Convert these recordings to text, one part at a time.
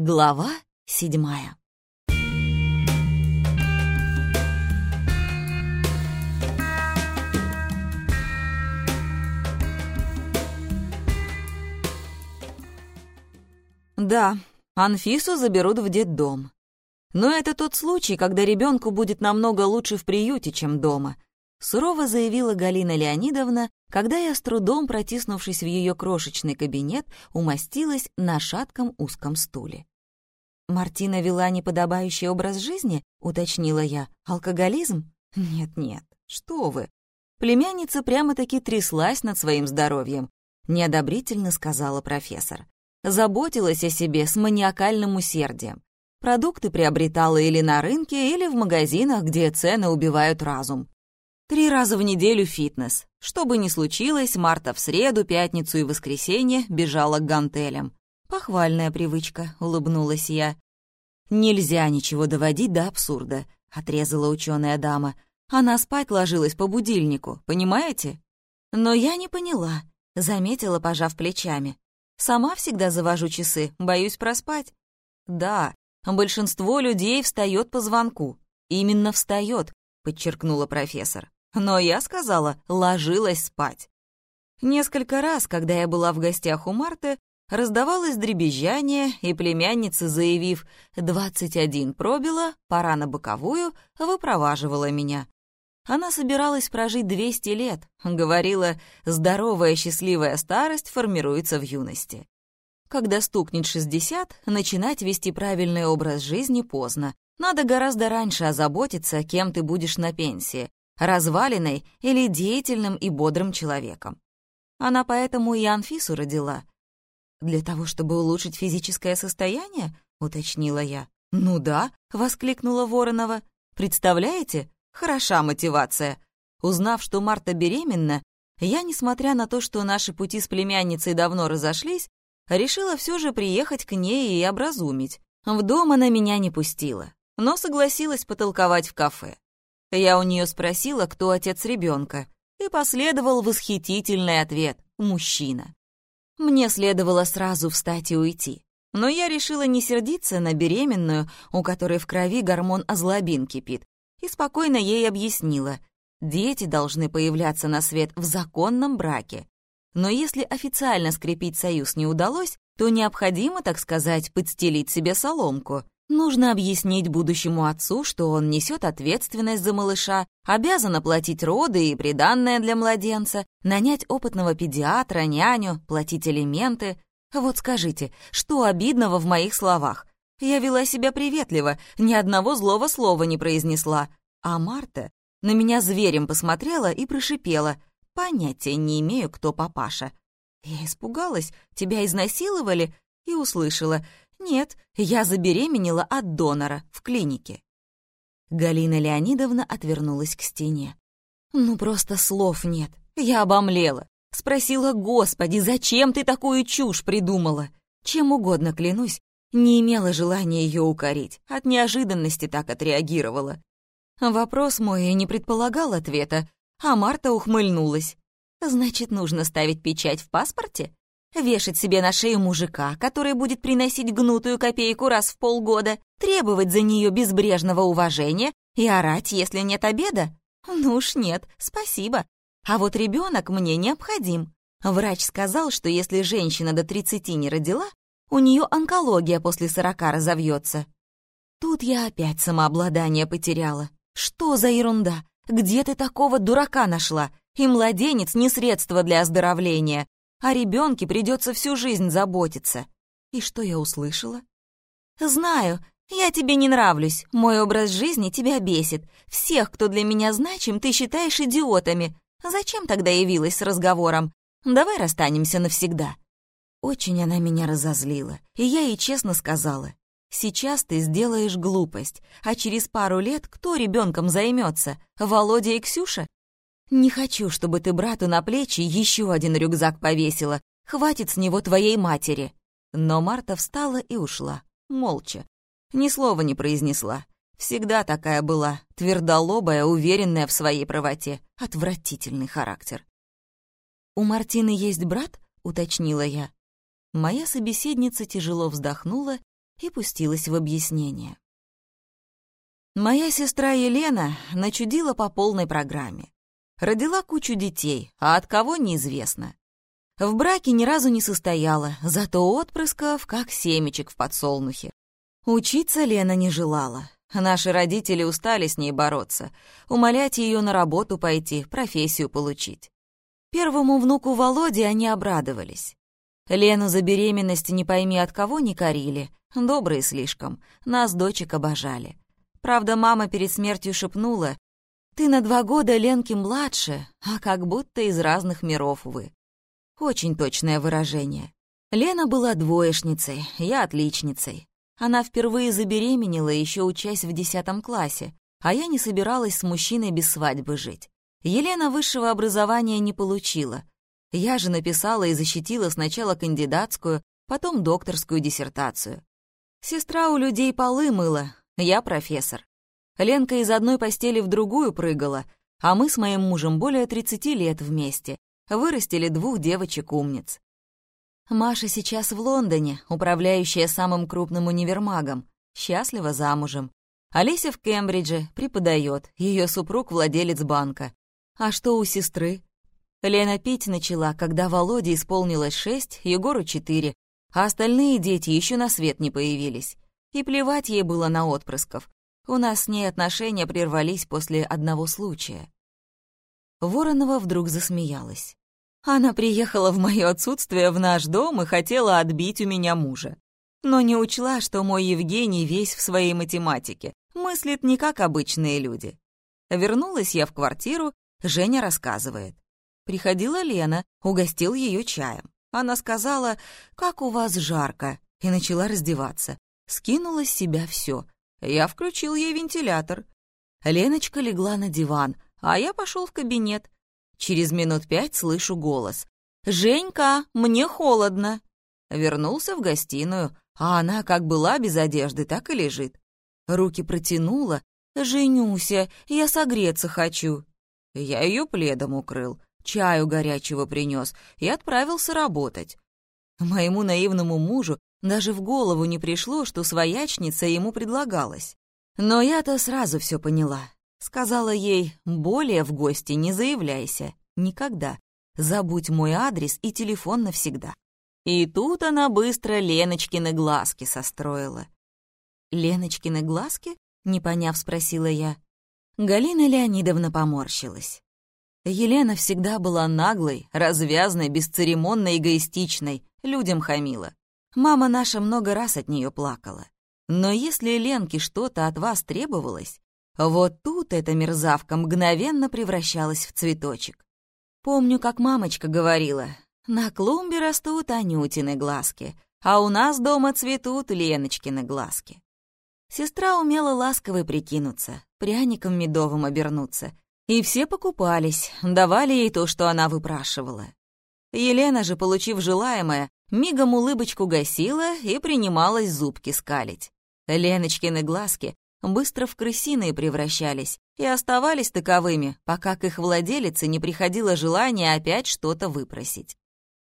Глава седьмая. Да, Анфису заберут в детдом. Но это тот случай, когда ребенку будет намного лучше в приюте, чем дома, сурово заявила Галина Леонидовна, когда я с трудом, протиснувшись в ее крошечный кабинет, умостилась на шатком узком стуле. «Мартина вела неподобающий образ жизни?» — уточнила я. «Алкоголизм?» «Нет-нет, что вы». Племянница прямо-таки тряслась над своим здоровьем, неодобрительно сказала профессор. Заботилась о себе с маниакальным усердием. Продукты приобретала или на рынке, или в магазинах, где цены убивают разум. Три раза в неделю фитнес. Что бы ни случилось, Марта в среду, пятницу и воскресенье бежала к гантелям. «Похвальная привычка», — улыбнулась я. «Нельзя ничего доводить до абсурда», — отрезала ученая дама. «Она спать ложилась по будильнику, понимаете?» «Но я не поняла», — заметила, пожав плечами. «Сама всегда завожу часы, боюсь проспать». «Да, большинство людей встает по звонку. Именно встает», — подчеркнула профессор. «Но я сказала, ложилась спать». Несколько раз, когда я была в гостях у Марты, Раздавалось дребезжание, и племянница, заявив «двадцать один пробила, пора на боковую», выпроваживала меня. Она собиралась прожить 200 лет, говорила «здоровая счастливая старость формируется в юности». Когда стукнет 60, начинать вести правильный образ жизни поздно. Надо гораздо раньше озаботиться, кем ты будешь на пенсии, разваленной или деятельным и бодрым человеком. Она поэтому и Анфису родила — «Для того, чтобы улучшить физическое состояние?» — уточнила я. «Ну да», — воскликнула Воронова. «Представляете? Хороша мотивация. Узнав, что Марта беременна, я, несмотря на то, что наши пути с племянницей давно разошлись, решила все же приехать к ней и образумить. В дом она меня не пустила, но согласилась потолковать в кафе. Я у нее спросила, кто отец ребенка, и последовал восхитительный ответ — мужчина. Мне следовало сразу встать и уйти. Но я решила не сердиться на беременную, у которой в крови гормон озлобин кипит, и спокойно ей объяснила. Дети должны появляться на свет в законном браке. Но если официально скрепить союз не удалось, то необходимо, так сказать, подстелить себе соломку. Нужно объяснить будущему отцу, что он несет ответственность за малыша, обязан оплатить роды и приданное для младенца, нанять опытного педиатра, няню, платить элементы. Вот скажите, что обидного в моих словах? Я вела себя приветливо, ни одного злого слова не произнесла. А Марта на меня зверем посмотрела и прошипела. Понятия не имею, кто папаша. Я испугалась, тебя изнасиловали, и услышала. «Нет, я забеременела от донора в клинике». Галина Леонидовна отвернулась к стене. «Ну, просто слов нет. Я обомлела. Спросила, «Господи, зачем ты такую чушь придумала?» Чем угодно, клянусь, не имела желания ее укорить. От неожиданности так отреагировала. Вопрос мой не предполагал ответа, а Марта ухмыльнулась. «Значит, нужно ставить печать в паспорте?» Вешать себе на шею мужика, который будет приносить гнутую копейку раз в полгода, требовать за нее безбрежного уважения и орать, если нет обеда? Ну уж нет, спасибо. А вот ребенок мне необходим. Врач сказал, что если женщина до 30 не родила, у нее онкология после 40 разовьется. Тут я опять самообладание потеряла. Что за ерунда? Где ты такого дурака нашла? И младенец не средство для оздоровления. О ребенке придется всю жизнь заботиться. И что я услышала? «Знаю, я тебе не нравлюсь, мой образ жизни тебя бесит. Всех, кто для меня значим, ты считаешь идиотами. Зачем тогда явилась с разговором? Давай расстанемся навсегда». Очень она меня разозлила, и я ей честно сказала. «Сейчас ты сделаешь глупость, а через пару лет кто ребенком займется? Володя и Ксюша? «Не хочу, чтобы ты брату на плечи еще один рюкзак повесила. Хватит с него твоей матери». Но Марта встала и ушла, молча. Ни слова не произнесла. Всегда такая была, твердолобая, уверенная в своей правоте. Отвратительный характер. «У Мартины есть брат?» — уточнила я. Моя собеседница тяжело вздохнула и пустилась в объяснение. Моя сестра Елена начудила по полной программе. Родила кучу детей, а от кого неизвестно. В браке ни разу не состояла, зато отпрысков, как семечек в подсолнухе. Учиться Лена не желала. Наши родители устали с ней бороться, умолять ее на работу пойти, профессию получить. Первому внуку Володе они обрадовались. Лену за беременность не пойми от кого не корили, добрые слишком, нас дочек обожали. Правда, мама перед смертью шепнула, «Ты на два года Ленки младше, а как будто из разных миров вы». Очень точное выражение. Лена была двоечницей, я отличницей. Она впервые забеременела, еще учась в десятом классе, а я не собиралась с мужчиной без свадьбы жить. Елена высшего образования не получила. Я же написала и защитила сначала кандидатскую, потом докторскую диссертацию. Сестра у людей полы мыла, я профессор. Ленка из одной постели в другую прыгала, а мы с моим мужем более 30 лет вместе, вырастили двух девочек-умниц. Маша сейчас в Лондоне, управляющая самым крупным универмагом, счастлива замужем. Олеся в Кембридже, преподает, ее супруг владелец банка. А что у сестры? Лена пить начала, когда Володе исполнилось шесть, Егору четыре, а остальные дети еще на свет не появились. И плевать ей было на отпрысков. У нас с ней отношения прервались после одного случая. Воронова вдруг засмеялась. Она приехала в мое отсутствие в наш дом и хотела отбить у меня мужа. Но не учла, что мой Евгений весь в своей математике, мыслит не как обычные люди. Вернулась я в квартиру, Женя рассказывает. Приходила Лена, угостил ее чаем. Она сказала, «Как у вас жарко», и начала раздеваться. Скинула с себя все. Я включил ей вентилятор. Леночка легла на диван, а я пошел в кабинет. Через минут пять слышу голос. «Женька, мне холодно!» Вернулся в гостиную, а она как была без одежды, так и лежит. Руки протянула. «Женюся, я согреться хочу». Я ее пледом укрыл, чаю горячего принес и отправился работать. Моему наивному мужу даже в голову не пришло, что своячница ему предлагалась. Но я-то сразу все поняла. Сказала ей, более в гости не заявляйся. Никогда. Забудь мой адрес и телефон навсегда. И тут она быстро Леночкины глазки состроила. «Леночкины глазки?» — не поняв, спросила я. Галина Леонидовна поморщилась. Елена всегда была наглой, развязной, бесцеремонной, эгоистичной, людям хамила. Мама наша много раз от нее плакала. Но если Ленке что-то от вас требовалось, вот тут эта мерзавка мгновенно превращалась в цветочек. Помню, как мамочка говорила, на клумбе растут Анютины глазки, а у нас дома цветут Леночкины глазки. Сестра умела ласковой прикинуться, пряником медовым обернуться, и все покупались, давали ей то, что она выпрашивала. Елена же, получив желаемое, мигом улыбочку гасила и принималась зубки скалить. Леночкины глазки быстро в крысиные превращались и оставались таковыми, пока к их владелице не приходило желание опять что-то выпросить.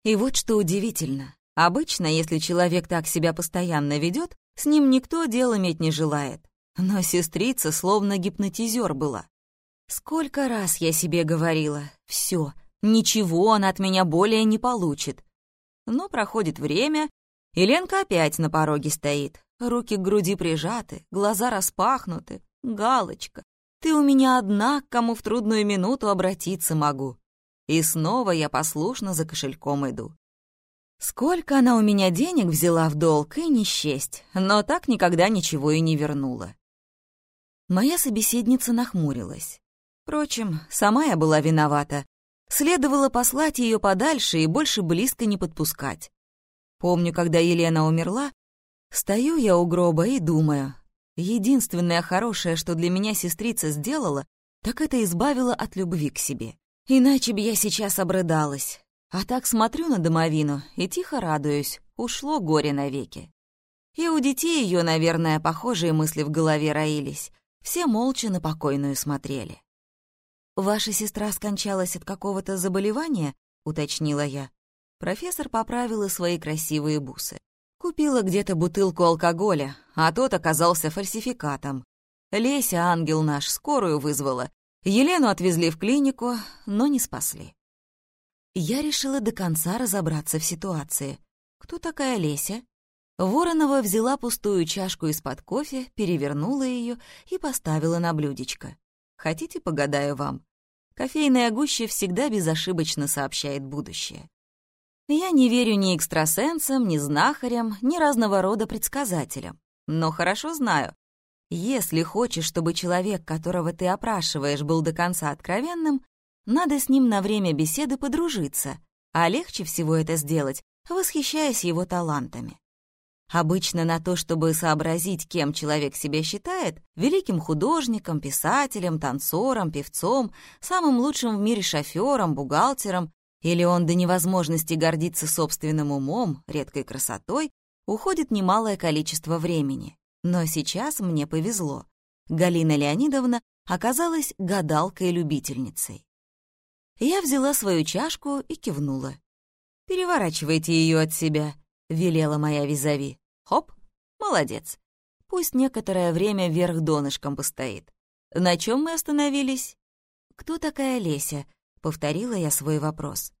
И вот что удивительно. Обычно, если человек так себя постоянно ведет, с ним никто дел иметь не желает. Но сестрица словно гипнотизер была. Сколько раз я себе говорила, все, ничего он от меня более не получит. Но проходит время, и Ленка опять на пороге стоит, Руки к груди прижаты, глаза распахнуты. Галочка, ты у меня одна, к кому в трудную минуту обратиться могу. И снова я послушно за кошельком иду. Сколько она у меня денег взяла в долг, и не счесть, но так никогда ничего и не вернула. Моя собеседница нахмурилась. Впрочем, сама я была виновата. Следовало послать ее подальше и больше близко не подпускать. Помню, когда Елена умерла, Стою я у гроба и думаю. Единственное хорошее, что для меня сестрица сделала, так это избавила от любви к себе. Иначе бы я сейчас обрыдалась. А так смотрю на домовину и тихо радуюсь, ушло горе навеки. И у детей ее, наверное, похожие мысли в голове роились. Все молча на покойную смотрели. «Ваша сестра скончалась от какого-то заболевания?» — уточнила я. Профессор поправила свои красивые бусы. Купила где-то бутылку алкоголя, а тот оказался фальсификатом. Леся, ангел наш, скорую вызвала. Елену отвезли в клинику, но не спасли. Я решила до конца разобраться в ситуации. Кто такая Леся? Воронова взяла пустую чашку из-под кофе, перевернула ее и поставила на блюдечко. Хотите, погадаю вам? Кофейная гуща всегда безошибочно сообщает будущее. Я не верю ни экстрасенсам, ни знахарям, ни разного рода предсказателям. Но хорошо знаю, если хочешь, чтобы человек, которого ты опрашиваешь, был до конца откровенным, надо с ним на время беседы подружиться, а легче всего это сделать, восхищаясь его талантами. Обычно на то, чтобы сообразить, кем человек себя считает, великим художником, писателем, танцором, певцом, самым лучшим в мире шофером, бухгалтером, или он до невозможности гордится собственным умом, редкой красотой, уходит немалое количество времени. Но сейчас мне повезло. Галина Леонидовна оказалась гадалкой-любительницей. Я взяла свою чашку и кивнула. «Переворачивайте ее от себя», — велела моя визави. «Хоп, молодец. Пусть некоторое время вверх донышком постоит. На чем мы остановились?» «Кто такая Леся?» — повторила я свой вопрос.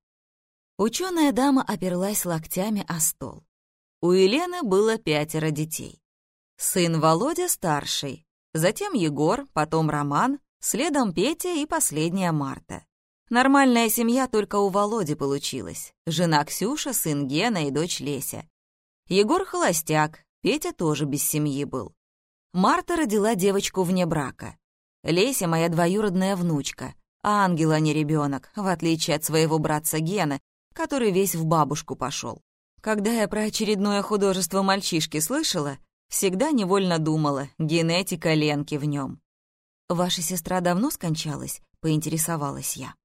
Ученая дама оперлась локтями о стол. У Елены было пятеро детей. Сын Володя старший, затем Егор, потом Роман, следом Петя и последняя Марта. Нормальная семья только у Володи получилась. Жена Ксюша, сын Гена и дочь Леся. Егор холостяк, Петя тоже без семьи был. Марта родила девочку вне брака. Леся моя двоюродная внучка, а ангел, а не ребенок, в отличие от своего братца Гена, который весь в бабушку пошел. Когда я про очередное художество мальчишки слышала, всегда невольно думала, генетика Ленки в нем. «Ваша сестра давно скончалась?» — поинтересовалась я.